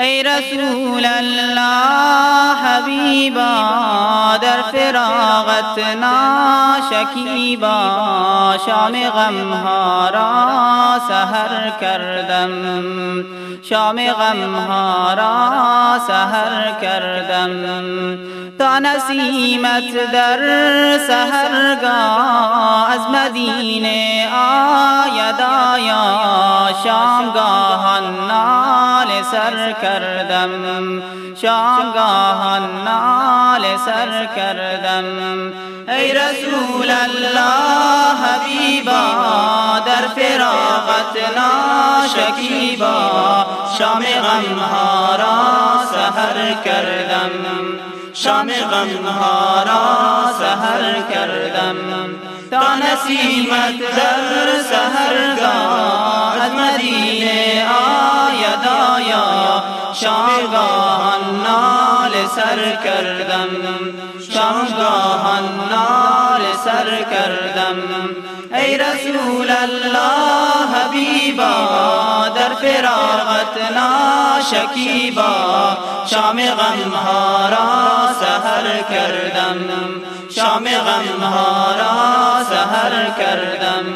ای رسول الله حبیبا در فراغت ناشکیبا شام غمها را سهر کردم. شام غمها را سهر کردم. تا نسیمت در سهرگاه از مدینه آید آیا شامگاهان سر کردم شامگاهان نال سر کردم. ای رسول الله حبیبا در فراغت ناشکیبا شام غمها را سهر کردم. شام غمها را سهر کردم. تا نسیمت در سهرگاه از مدینه آید آیا. شامگاهان نال سر کردم. شامگاهان نال سر کردم. ای رسول الله حبیبا در فراغت ناشکیبا. شام غمها را سهر کردم. شام غمها را سهر کردم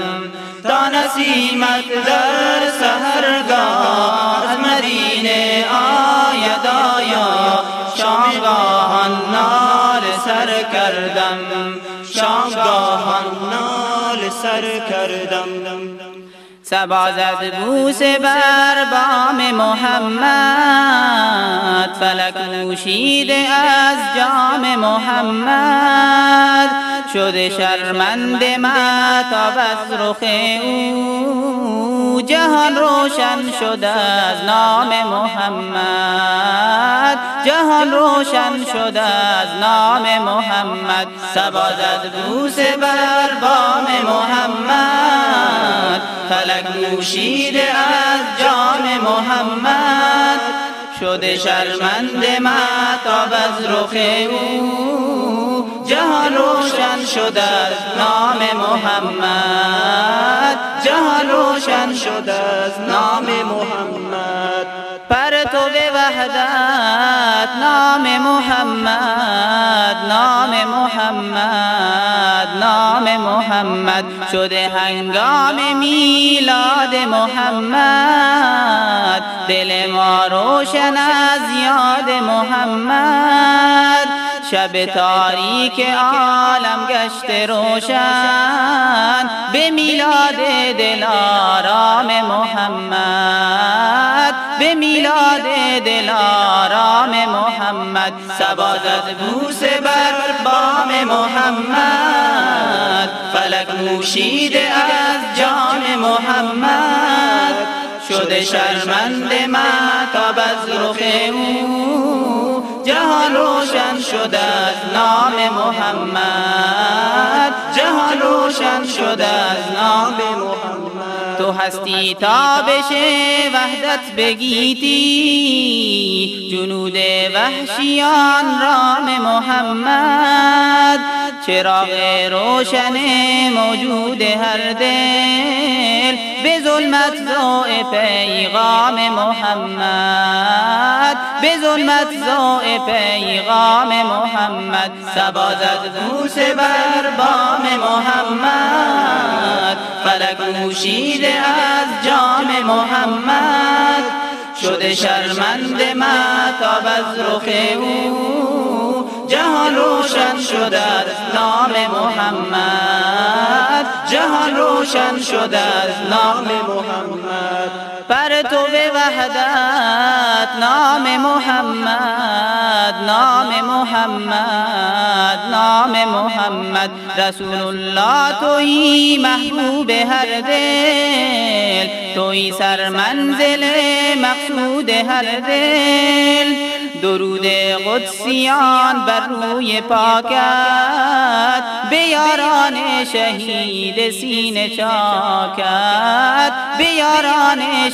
تا نسیمت در سهرگاه از مدینه آید آیا. شامگاهان نال سر کردم شامگاهان نال سر کردم. سبازد بوس بر بام محمد فلک نوشیده از جام محمد. شده شرمند متاب از رخ او. جهان روشن شده از نام محمد. جهان روشن شده از نام محمد. سبازد بوس بر بام محمد. فلک نوشیده از جام محمد. شده شرمند مهتاب از رخ او. شده از نام محمد. جهان روشن شده از نام محمد. تو وحدت نام محمد نام محمد نام محمد. شده هنگام میلاد محمد. دل ما روشن از یاد محمد. شب تاریک عالم گشت روشن. به میلاد دلارام محمد به میلاد دلارام محمد. سبازد بوس بر بام محمد فلک نوشیده از جام محمد. شده شرمند مهتاب از رخ او. جهان روشن شده از نام محمد. جهان روشن شده از نام محمد. تو هستی تابش وحدت بگیتی. جنود وحشیان رام محمد. چراغ روشن موجود هر دل به ظلمت زوء پیغام محمد به ظلمت زوء پیغام محمد. سبازد بوس بر بام محمد فلک نوشیده از جام محمد. شده شرمند مهتاب از رخ او جهان روشن شده از نام محمد. جهان روشن شده از نام محمد. پر تو به وحدت نام محمد. نام محمد نام محمد. رسول الله توی محبوب هر دل توی سر منزل مقصود هر دل. درود قدسیان بر روی پاکت به شهید سینه چاکت به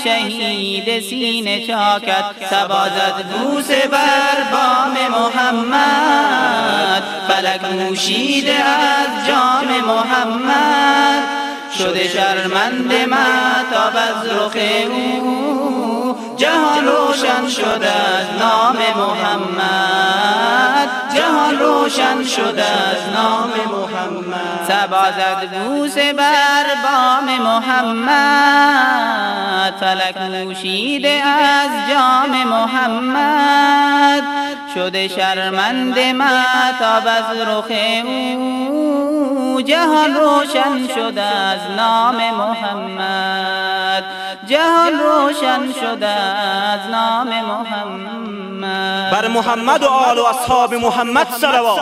شهید سینه چاکت سبازد بوس بر بام محمد فلک نوشیده از جام محمد. شده شرمنده مهتاب از رخ او جهان روشن شده محمد. جهان روشن شده از نام محمد. سبازد بوسه بر بام محمد. فلک نوشیده از جام محمد. شده شرمند مهتاب از رخ او. جهان روشن شده از نام محمد. جهان روشن شده از نام محمد و آل و اصحاب محمد صلوات.